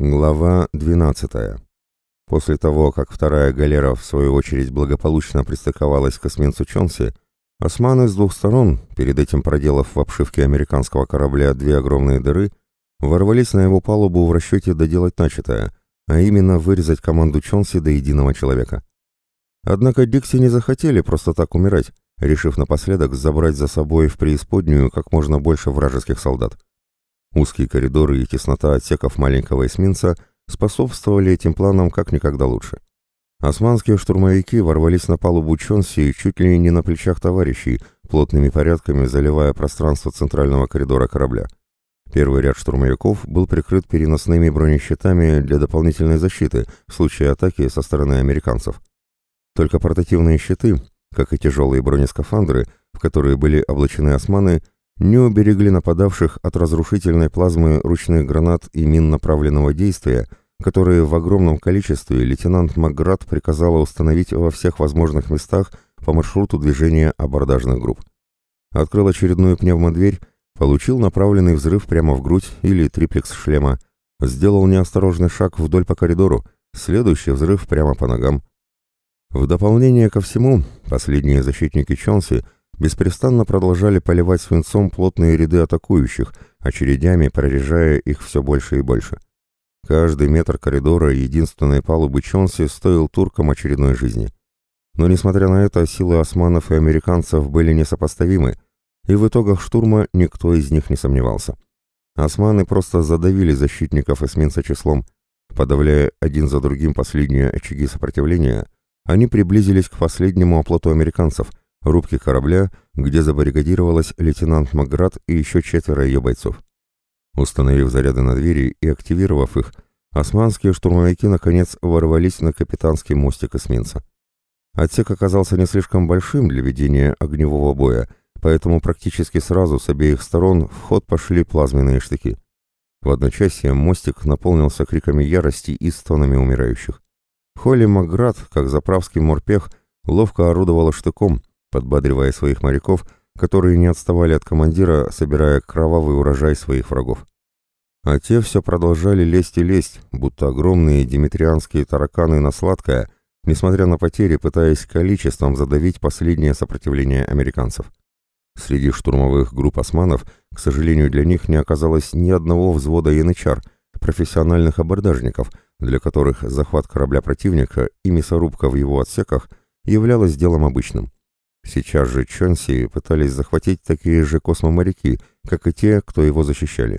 Глава 12. После того, как вторая галера в свою очередь благополучно пристыковалась к эсминцу Чонси, османы с двух сторон, перед этим проделав в обшивке американского корабля две огромные дыры, ворвались на его палубу в расчете доделать начатое, а именно вырезать команду Чонси до единого человека. Однако Дикси не захотели просто так умирать, решив напоследок забрать за собой в преисподнюю как можно больше вражеских солдат. Узкие коридоры и теснота отсеков маленького эсминца способствовали этим планам как никогда лучше. Османские штурмовики ворвались на палубу Чонси чуть ли не на плечах товарищей, плотными порядками заливая пространство центрального коридора корабля. Первый ряд штурмовиков был прикрыт переносными бронещитами для дополнительной защиты в случае атаки со стороны американцев. Только портативные щиты, как и тяжелые бронескафандры, в которые были облачены османы, не уберегли нападавших от разрушительной плазмы ручных гранат и мин направленного действия, которые в огромном количестве лейтенант Макград приказала установить во всех возможных местах по маршруту движения абордажных групп. Открыл очередную пневмодверь, получил направленный взрыв прямо в грудь или триплекс шлема, сделал неосторожный шаг вдоль по коридору, следующий взрыв прямо по ногам. В дополнение ко всему, последние защитники Чонси – беспрестанно продолжали поливать свинцом плотные ряды атакующих, очередями прорежая их все больше и больше. Каждый метр коридора единственной палубы Чонси стоил туркам очередной жизни. Но несмотря на это, силы османов и американцев были несопоставимы, и в итогах штурма никто из них не сомневался. Османы просто задавили защитников эсминца числом, подавляя один за другим последние очаги сопротивления, они приблизились к последнему оплоту американцев – рубки корабля, где забаррикадировалась лейтенант Макград и еще четверо ее бойцов. Установив заряды на двери и активировав их, османские штурмовики наконец ворвались на капитанский мостик эсминца. Отсек оказался не слишком большим для ведения огневого боя, поэтому практически сразу с обеих сторон в ход пошли плазменные штыки. В одночасье мостик наполнился криками ярости и стонами умирающих. Холли Макград, как заправский морпех, ловко орудовала штыком, подбадривая своих моряков, которые не отставали от командира, собирая кровавый урожай своих врагов. А те все продолжали лезть и лезть, будто огромные димитрианские тараканы на сладкое, несмотря на потери, пытаясь количеством задавить последнее сопротивление американцев. Среди штурмовых групп османов, к сожалению, для них не оказалось ни одного взвода янычар, профессиональных абордажников, для которых захват корабля противника и мясорубка в его отсеках являлось делом обычным. Сейчас же Чонси пытались захватить такие же космоморяки, как и те, кто его защищали.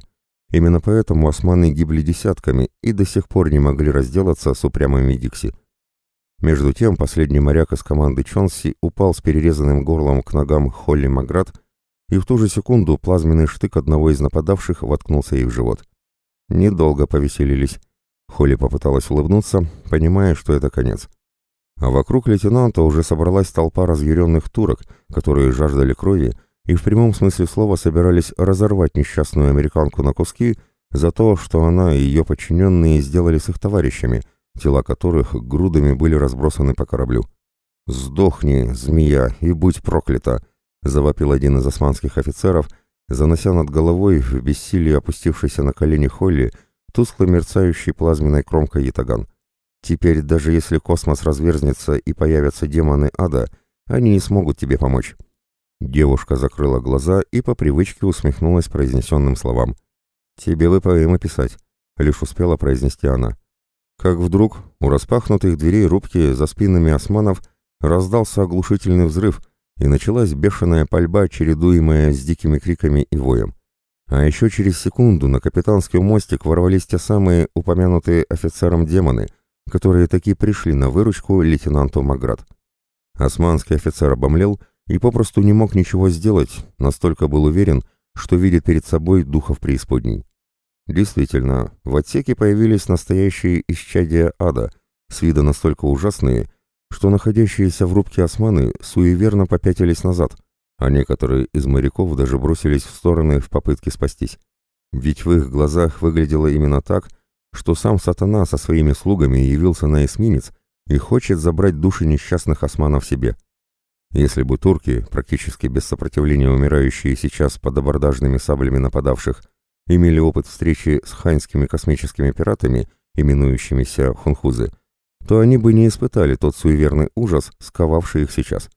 Именно поэтому османы гибли десятками и до сих пор не могли разделаться с упрямыми Дикси. Между тем, последний моряк из команды Чонси упал с перерезанным горлом к ногам Холли Маград, и в ту же секунду плазменный штык одного из нападавших воткнулся ей в живот. Недолго повеселились. Холли попыталась улыбнуться, понимая, что это конец. А вокруг лейтенанта уже собралась толпа разъяренных турок, которые жаждали крови и в прямом смысле слова собирались разорвать несчастную американку на куски за то, что она и ее подчиненные сделали с их товарищами, тела которых грудами были разбросаны по кораблю. «Сдохни, змея, и будь проклята!» — завопил один из османских офицеров, занося над головой в бессилии опустившийся на колени Холли тускло мерцающий плазменной кромкой ятаган. Теперь даже если космос разверзнется и появятся демоны ада, они не смогут тебе помочь». Девушка закрыла глаза и по привычке усмехнулась произнесенным словам. «Тебе бы поэмы писать», — лишь успела произнести она. Как вдруг у распахнутых дверей рубки за спинами османов раздался оглушительный взрыв, и началась бешеная пальба, чередуемая с дикими криками и воем. А еще через секунду на капитанский мостик ворвались те самые упомянутые офицером демоны — которые таки пришли на выручку лейтенанту Маград. Османский офицер обомлел и попросту не мог ничего сделать, настолько был уверен, что видит перед собой духов преисподней. Действительно, в отсеке появились настоящие исчадия ада, с вида настолько ужасные, что находящиеся в рубке османы суеверно попятились назад, а некоторые из моряков даже бросились в стороны в попытке спастись. Ведь в их глазах выглядело именно так, что сам сатана со своими слугами явился на эсминец и хочет забрать души несчастных османов себе. Если бы турки, практически без сопротивления умирающие сейчас под абордажными саблями нападавших, имели опыт встречи с ханьскими космическими пиратами, именующимися хунхузы, то они бы не испытали тот суеверный ужас, сковавший их сейчас.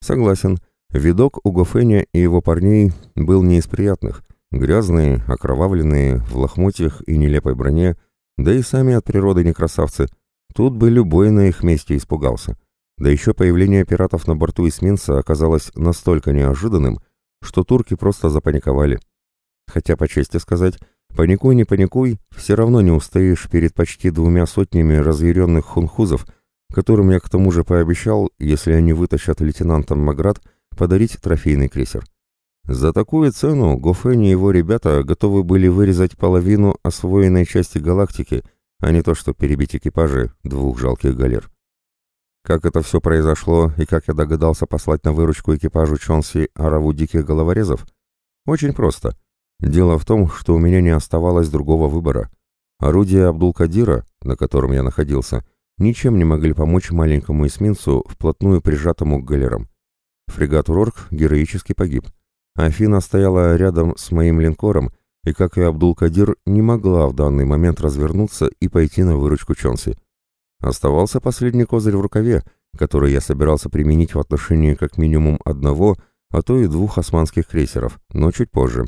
Согласен, видок у Гофеня и его парней был не из приятных. Грязные, окровавленные, в лохмотьях и нелепой броне, да и сами от природы не красавцы. Тут бы любой на их месте испугался. Да еще появление пиратов на борту эсминца оказалось настолько неожиданным, что турки просто запаниковали. Хотя, по чести сказать, паникуй не паникуй, все равно не устоишь перед почти двумя сотнями разъяренных хунхузов, которым я к тому же пообещал, если они вытащат лейтенантам Маград, подарить трофейный крейсер. За такую цену Гофен и его ребята готовы были вырезать половину освоенной части галактики, а не то что перебить экипажи двух жалких галер. Как это все произошло и как я догадался послать на выручку экипажу Чонси ораву диких головорезов? Очень просто. Дело в том, что у меня не оставалось другого выбора. Орудия Абдул-Кадира, на котором я находился, ничем не могли помочь маленькому эсминцу, вплотную прижатому к галерам. Фрегат «Урорк» героически погиб. Афина стояла рядом с моим линкором, и, как и Абдул-Кадир, не могла в данный момент развернуться и пойти на выручку Чонси. Оставался последний козырь в рукаве, который я собирался применить в отношении как минимум одного, а то и двух османских крейсеров, но чуть позже.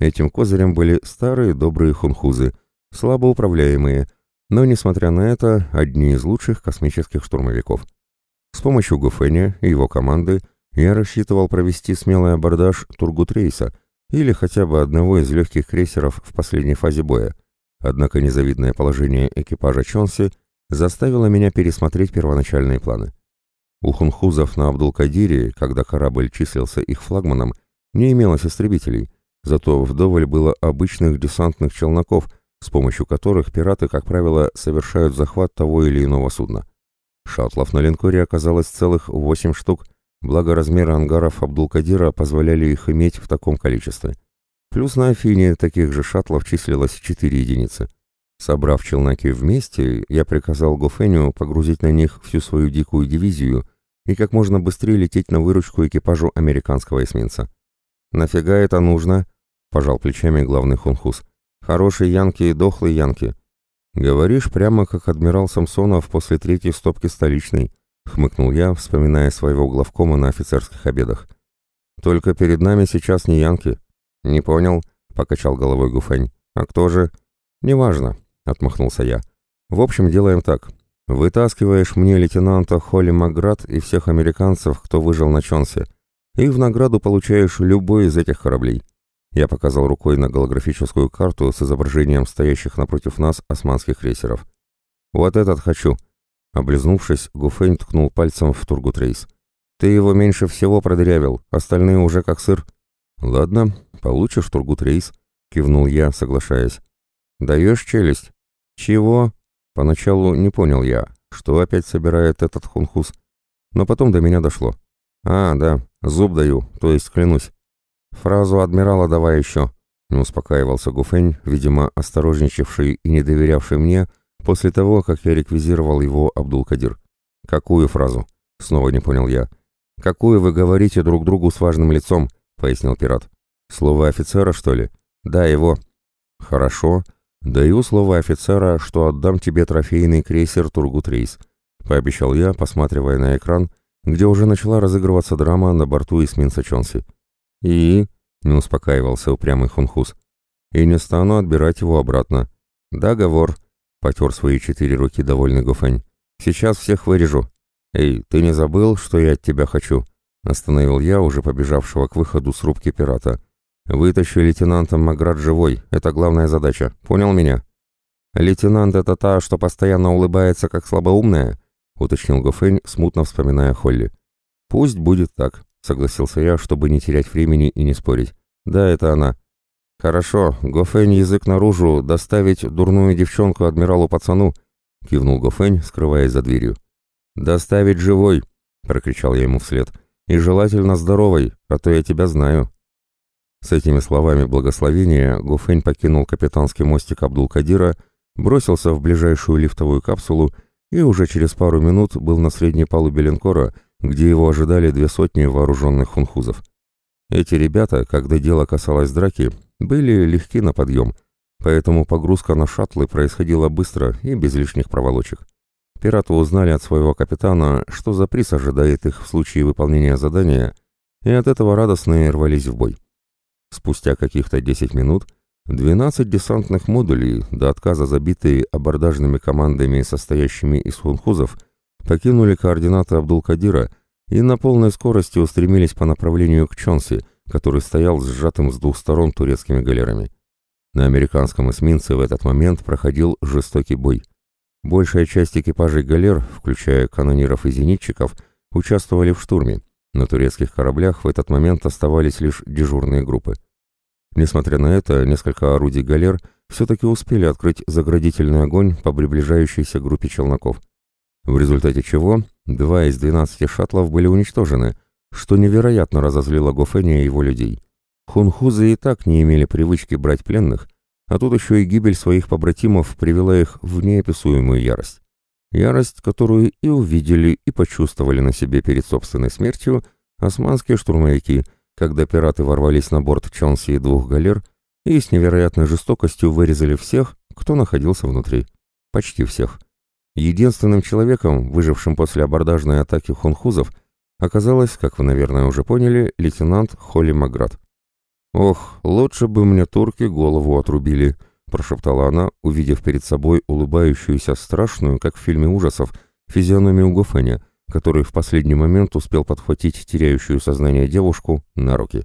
Этим козырем были старые добрые хунхузы, слабо управляемые, но, несмотря на это, одни из лучших космических штурмовиков. С помощью Гуфеня и его команды я рассчитывал провести смелый абордаж Тургутрейса или хотя бы одного из легких крейсеров в последней фазе боя. Однако незавидное положение экипажа Чонси – заставило меня пересмотреть первоначальные планы. У хунхузов на Абдул-Кадире, когда корабль числился их флагманом, не имелось истребителей, зато вдоволь было обычных десантных челноков, с помощью которых пираты, как правило, совершают захват того или иного судна. Шаттлов на линкоре оказалось целых восемь штук, благо размеры ангаров Абдул-Кадира позволяли их иметь в таком количестве. Плюс на Афине таких же шаттлов числилось четыре единицы. Собрав челноки вместе, я приказал Гофеню погрузить на них всю свою дикую дивизию и как можно быстрее лететь на выручку экипажу американского эсминца. «Нафига это нужно?» — пожал плечами главный хунхус. «Хорошие янки и дохлые янки». «Говоришь прямо как адмирал Самсонов после третьей стопки столичной», — хмыкнул я, вспоминая своего главкома на офицерских обедах. «Только перед нами сейчас не янки». «Не понял», — покачал головой Гуфень. «А кто же?» «Неважно. — отмахнулся я. «В общем, делаем так. Вытаскиваешь мне лейтенанта Холли Макград и всех американцев, кто выжил на Чонсе, и в награду получаешь любой из этих кораблей». Я показал рукой на голографическую карту с изображением стоящих напротив нас османских крейсеров. «Вот этот хочу». Облизнувшись, Гуфейн ткнул пальцем в Тургутрейс. «Ты его меньше всего продырявил, остальные уже как сыр». «Ладно, получишь Тургутрейс», — кивнул я, соглашаясь. «Даешь челюсть?» «Чего?» Поначалу не понял я, что опять собирает этот хунхус. Но потом до меня дошло. «А, да, зуб даю, то есть клянусь». «Фразу адмирала давай еще», — не успокаивался Гуфень, видимо, осторожничавший и не доверявший мне после того, как я реквизировал его Абдул-Кадир. «Какую фразу?» — снова не понял я. «Какую вы говорите друг другу с важным лицом?» — пояснил пират. «Слово офицера, что ли?» «Да, его». «Хорошо. «Даю слово офицера, что отдам тебе трофейный крейсер «Тургут-рейс», — пообещал я, посматривая на экран, где уже начала разыгрываться драма на борту эсминца Чонси. «И...» — не успокаивался упрямый хунхус. «И не стану отбирать его обратно». «Договор», — потер свои четыре руки довольный Гуфань. «Сейчас всех вырежу». «Эй, ты не забыл, что я от тебя хочу?» — остановил я, уже побежавшего к выходу с рубки пирата. Вытащи лейтенанта Маград живой, это главная задача. Понял меня? Лейтенант это та, что постоянно улыбается, как слабоумная, уточнил Гофень, смутно вспоминая Холли. Пусть будет так, согласился я, чтобы не терять времени и не спорить. Да, это она. Хорошо, Гофень язык наружу, доставить дурную девчонку адмиралу пацану, кивнул Гофень, скрываясь за дверью. Доставить живой, прокричал я ему вслед. И желательно здоровой, а то я тебя знаю. С этими словами благословения Гуфень покинул капитанский мостик Абдул-Кадира, бросился в ближайшую лифтовую капсулу и уже через пару минут был на средней палубе линкора, где его ожидали две сотни вооруженных хунхузов. Эти ребята, когда дело касалось драки, были легки на подъем, поэтому погрузка на шаттлы происходила быстро и без лишних проволочек. Пираты узнали от своего капитана, что за приз ожидает их в случае выполнения задания, и от этого радостные рвались в бой. Спустя каких-то 10 минут 12 десантных модулей, до отказа забитые абордажными командами, состоящими из хунхузов, покинули координаты Абдул-Кадира и на полной скорости устремились по направлению к Чонси, который стоял сжатым с двух сторон турецкими галерами. На американском эсминце в этот момент проходил жестокий бой. Большая часть экипажей галер, включая канониров и зенитчиков, участвовали в штурме. На турецких кораблях в этот момент оставались лишь дежурные группы. Несмотря на это, несколько орудий галер все-таки успели открыть заградительный огонь по приближающейся группе челноков. В результате чего два из 12 шаттлов были уничтожены, что невероятно разозлило Гофеня и его людей. Хунхузы и так не имели привычки брать пленных, а тут еще и гибель своих побратимов привела их в неописуемую ярость. Ярость, которую и увидели, и почувствовали на себе перед собственной смертью османские штурмовики – когда пираты ворвались на борт Чонси и двух галер и с невероятной жестокостью вырезали всех, кто находился внутри. Почти всех. Единственным человеком, выжившим после абордажной атаки хунхузов, оказалось, как вы, наверное, уже поняли, лейтенант Холли Маград. «Ох, лучше бы мне турки голову отрубили», — прошептала она, увидев перед собой улыбающуюся страшную, как в фильме ужасов, физиономию Гофеня — который в последний момент успел подхватить теряющую сознание девушку на руки.